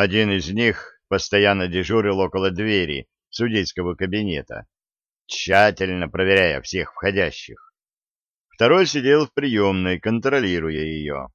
Один из них постоянно дежурил около двери судейского кабинета, тщательно проверяя всех входящих. Второй сидел в приемной, контролируя ее.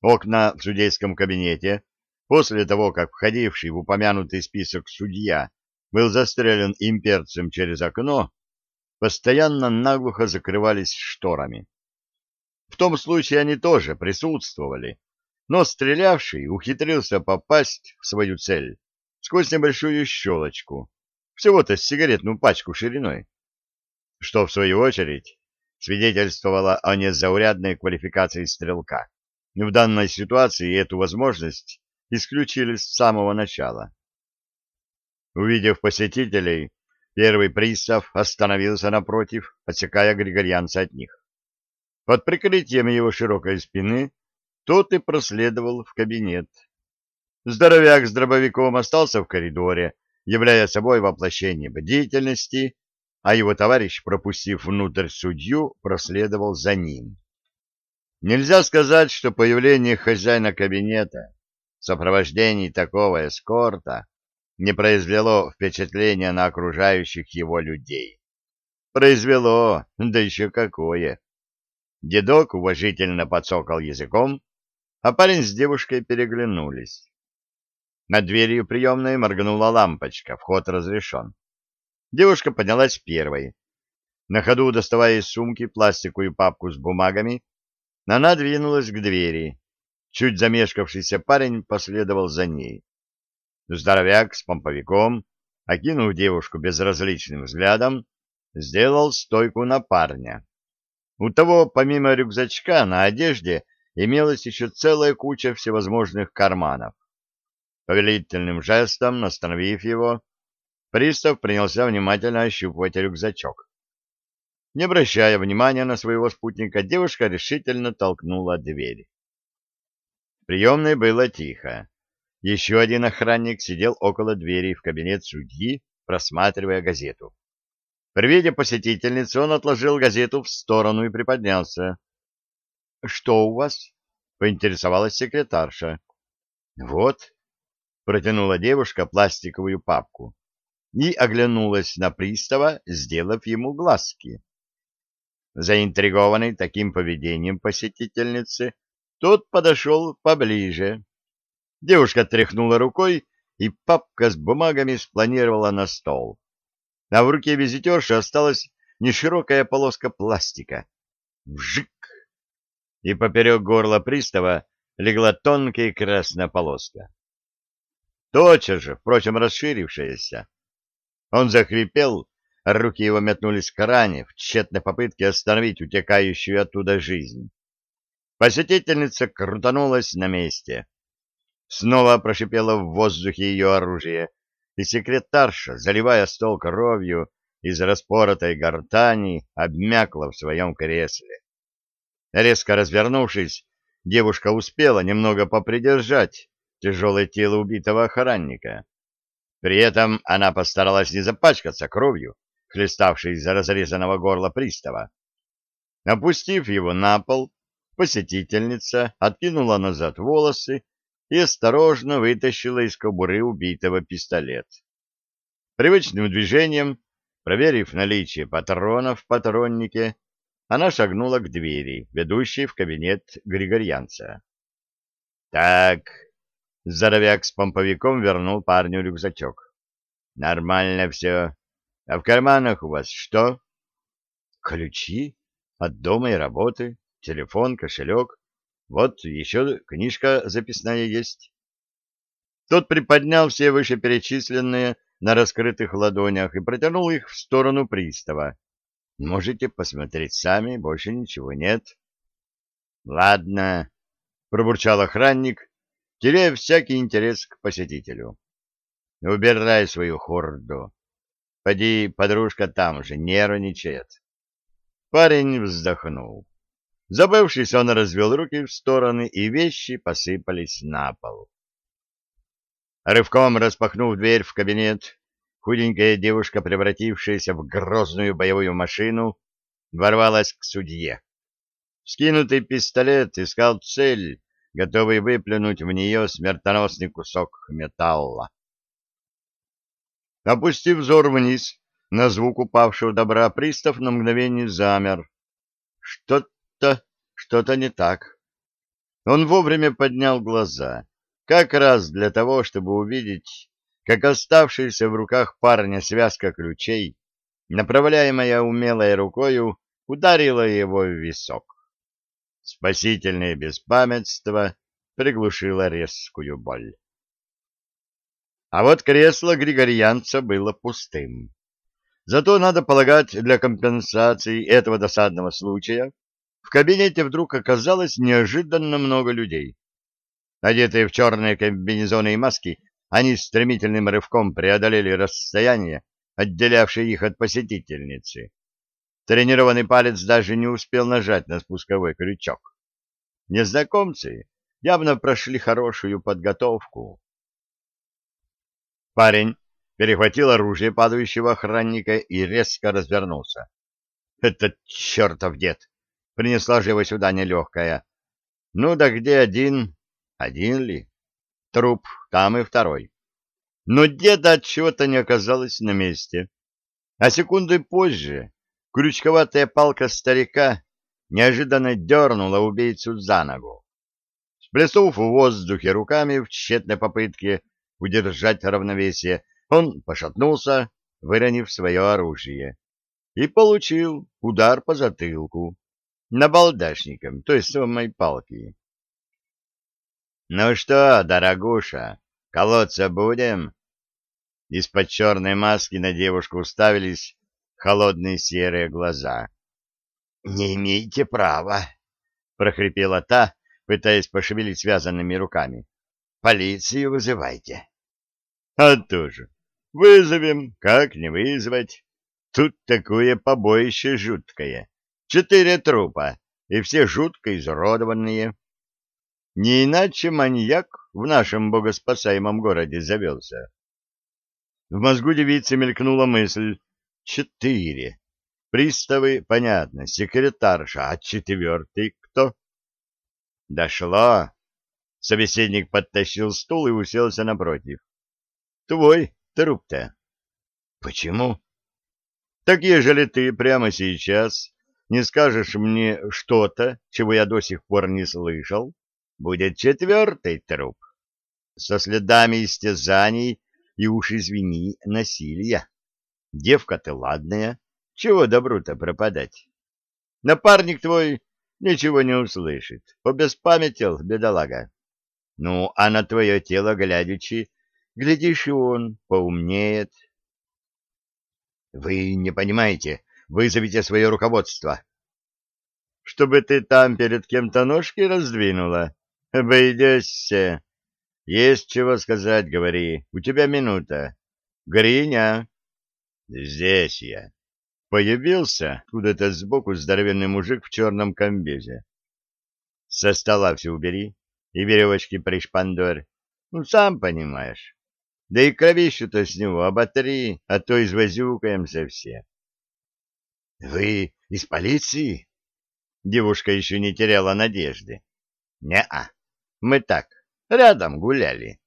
Окна в судейском кабинете, после того, как входивший в упомянутый список судья был застрелен имперцем через окно, постоянно наглухо закрывались шторами. В том случае они тоже присутствовали, но стрелявший ухитрился попасть в свою цель сквозь небольшую щелочку, всего-то сигаретную пачку шириной, что, в свою очередь, свидетельствовало о незаурядной квалификации стрелка. В данной ситуации эту возможность исключили с самого начала. Увидев посетителей, первый пристав остановился напротив, отсекая григорьянца от них. Под прикрытием его широкой спины тот и проследовал в кабинет. Здоровяк с дробовиком остался в коридоре, являя собой воплощение бдительности, а его товарищ, пропустив внутрь судью, проследовал за ним. Нельзя сказать, что появление хозяина кабинета в сопровождении такого эскорта не произвело впечатления на окружающих его людей. Произвело, да еще какое. Дедок уважительно подсокал языком, а парень с девушкой переглянулись. Над дверью приемной моргнула лампочка, вход разрешен. Девушка поднялась первой. На ходу, доставая из сумки пластиковую папку с бумагами, она двинулась к двери. Чуть замешкавшийся парень последовал за ней. Здоровяк с помповиком, окинув девушку безразличным взглядом, сделал стойку на парня. У того, помимо рюкзачка, на одежде имелась еще целая куча всевозможных карманов. Повелительным жестом, остановив его, пристав принялся внимательно ощупывать рюкзачок. Не обращая внимания на своего спутника, девушка решительно толкнула дверь. В приемной было тихо. Еще один охранник сидел около двери в кабинет судьи, просматривая газету. При виде посетительницы он отложил газету в сторону и приподнялся. — Что у вас? — поинтересовалась секретарша. — Вот, — протянула девушка пластиковую папку и оглянулась на пристава, сделав ему глазки. Заинтригованный таким поведением посетительницы, тот подошел поближе. Девушка тряхнула рукой, и папка с бумагами спланировала на стол. А в руке визитерши осталась неширокая полоска пластика. Вжик! И поперек горла пристава легла тонкая красная полоска. Тотчас же, впрочем, расширившаяся. Он захрипел Руки его метнулись к ране в тщетной попытке остановить утекающую оттуда жизнь. Посетительница крутанулась на месте. Снова прошипело в воздухе ее оружие, и секретарша, заливая стол кровью из распоротой гортани, обмякла в своем кресле. Резко развернувшись, девушка успела немного попридержать тяжелое тело убитого охранника. При этом она постаралась не запачкаться кровью, хлеставший из разрезанного горла пристава. Опустив его на пол, посетительница откинула назад волосы и осторожно вытащила из кобуры убитого пистолет. Привычным движением, проверив наличие патронов в патроннике, она шагнула к двери, ведущей в кабинет Григорьянца. — Так, — здоровяк с помповиком вернул парню рюкзачок. — Нормально все. А в карманах у вас что? Ключи от дома и работы, телефон, кошелек. Вот еще книжка записная есть. Тот приподнял все вышеперечисленные на раскрытых ладонях и протянул их в сторону пристава. Можете посмотреть сами, больше ничего нет. Ладно, пробурчал охранник, теряя всякий интерес к посетителю. Убирай свою хорду. Поди, подружка там же нервничает. Парень вздохнул. Забывшись, он развел руки в стороны, и вещи посыпались на пол. Рывком распахнув дверь в кабинет, худенькая девушка, превратившаяся в грозную боевую машину, ворвалась к судье. Скинутый пистолет искал цель, готовый выплюнуть в нее смертоносный кусок металла. Опустив взор вниз, на звук упавшего добра пристав на мгновение замер. Что-то, что-то не так. Он вовремя поднял глаза, как раз для того, чтобы увидеть, как оставшаяся в руках парня связка ключей, направляемая умелой рукою, ударила его в висок. Спасительное беспамятство приглушило резкую боль. А вот кресло григорьянца было пустым. Зато, надо полагать, для компенсации этого досадного случая в кабинете вдруг оказалось неожиданно много людей. Одетые в черные комбинезоны и маски, они стремительным рывком преодолели расстояние, отделявшее их от посетительницы. Тренированный палец даже не успел нажать на спусковой крючок. Незнакомцы явно прошли хорошую подготовку. Парень перехватил оружие падающего охранника и резко развернулся. «Этот чертов дед!» Принесла же его сюда нелегкая. Ну да где один? Один ли? Труп, там и второй. Но деда от чего-то не оказалось на месте. А секунды позже крючковатая палка старика неожиданно дернула убийцу за ногу. Сплеснув в воздухе руками в тщетной попытке удержать равновесие, он пошатнулся, выронив свое оружие, и получил удар по затылку набалдашником той самой палки. — Ну что, дорогуша, колоться будем? Из-под черной маски на девушку уставились холодные серые глаза. — Не имеете права, — прохрипела та, пытаясь пошевелить связанными руками. — Полицию вызывайте. — А то же. Вызовем, как не вызвать. Тут такое побоище жуткое. Четыре трупа, и все жутко изуродованные. Не иначе маньяк в нашем богоспасаемом городе завелся. В мозгу девицы мелькнула мысль «четыре». Приставы, понятно, секретарша, а четвертый кто? Дошло. Собеседник подтащил стул и уселся напротив. Твой труп-то. Почему? Так ежели ты прямо сейчас не скажешь мне что-то, чего я до сих пор не слышал, будет четвертый труп. Со следами истязаний и уж, извини, насилия. Девка ты ладная, чего добру-то пропадать? Напарник твой ничего не услышит, побеспамятил, бедолага. Ну, а на твое тело глядячи, глядишь, и он поумнеет. Вы не понимаете, Вызовите свое руководство. Чтобы ты там перед кем-то ножки раздвинула? Обойдешься. Есть чего сказать, говори. У тебя минута. Гриня. Здесь я. Появился куда-то сбоку здоровенный мужик в черном комбезе. Со стола все убери и веревочки пришпандорь. Ну, сам понимаешь. Да и кровищу-то с него оботри, а то извозюкаемся все. — Вы из полиции? Девушка еще не теряла надежды. — Не-а, мы так, рядом гуляли.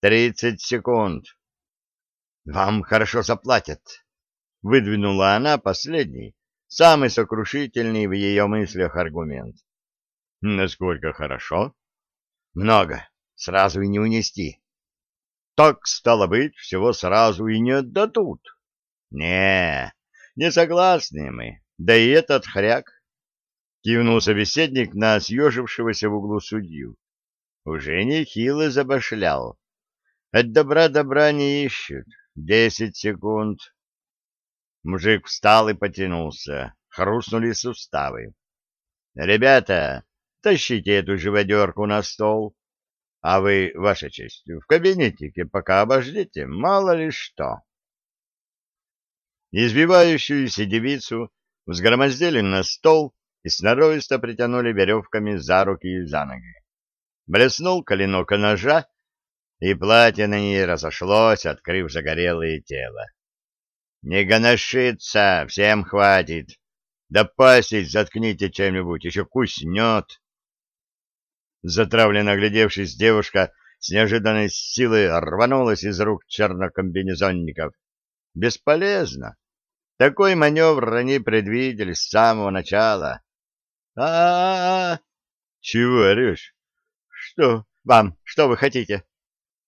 Тридцать секунд. — Вам хорошо заплатят. Выдвинула она последний, самый сокрушительный в ее мыслях аргумент. — Насколько хорошо? — Много. Сразу и не унести. — Так, стало быть, всего сразу и не отдадут. — Не, не согласны мы, да и этот хряк. Кивнул собеседник на съежившегося в углу судью. Уже нехило забашлял. От добра добра не ищут. Десять секунд. Мужик встал и потянулся. Хрустнули суставы. «Ребята, тащите эту живодерку на стол. А вы, ваша честь, в кабинетике пока обождите, мало ли что». Избивающуюся девицу взгромоздили на стол и сноровисто притянули веревками за руки и за ноги. Блеснул коленок ножа, и платье на ней разошлось, открыв загорелое тело. «Не гоношиться! Всем хватит! Да пастить заткните чем-нибудь, еще куснет!» Затравленно оглядевшись, девушка с неожиданной силой рванулась из рук чернокомбинезонников. Бесполезно. Такой маневр они предвидели с самого начала. а а, -а, -а! Чего орешь? Что? Вам, что вы хотите?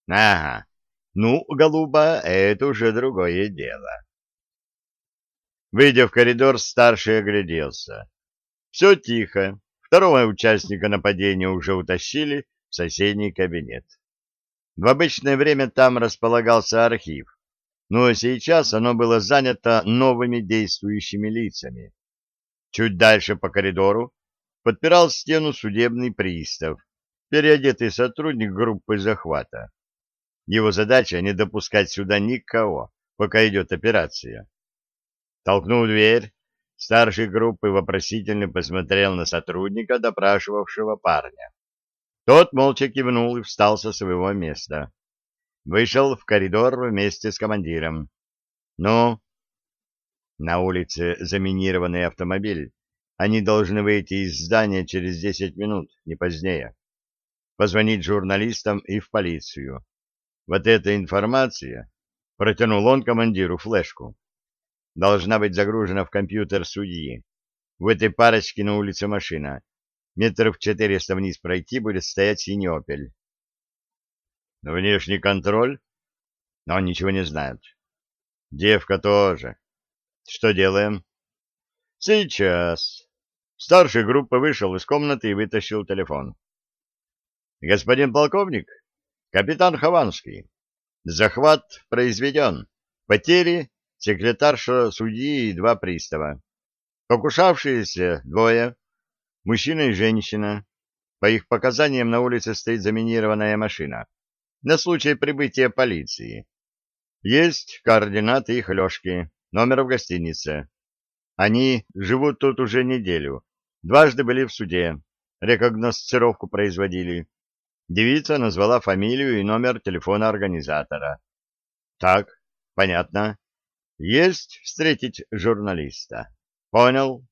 Ага. Ну, голуба, это уже другое дело. Выйдя в коридор, старший огляделся. Все тихо. Второго участника нападения уже утащили в соседний кабинет. В обычное время там располагался архив, но сейчас оно было занято новыми действующими лицами. Чуть дальше по коридору подпирал стену судебный пристав, переодетый сотрудник группы захвата. Его задача — не допускать сюда никого, пока идет операция. Толкнув дверь, старший группы вопросительно посмотрел на сотрудника, допрашивавшего парня. Тот молча кивнул и встал со своего места. Вышел в коридор вместе с командиром. «Ну?» На улице заминированный автомобиль. Они должны выйти из здания через десять минут, не позднее. Позвонить журналистам и в полицию. Вот эта информация, протянул он командиру флешку, должна быть загружена в компьютер судьи. В этой парочке на улице машина. Метров четыреста вниз пройти будет стоять синий «Опель». Внешний контроль? Но ничего не знает. Девка тоже. Что делаем? Сейчас. Старший группы вышел из комнаты и вытащил телефон. Господин полковник, капитан Хованский. Захват произведен. Потери секретарша судьи и два пристава. Покушавшиеся двое, мужчина и женщина. По их показаниям на улице стоит заминированная машина. На случай прибытия полиции. Есть координаты их лёжки, номер в гостинице. Они живут тут уже неделю. Дважды были в суде. Рекогносцировку производили. Девица назвала фамилию и номер телефона организатора. Так, понятно. Есть встретить журналиста. Понял?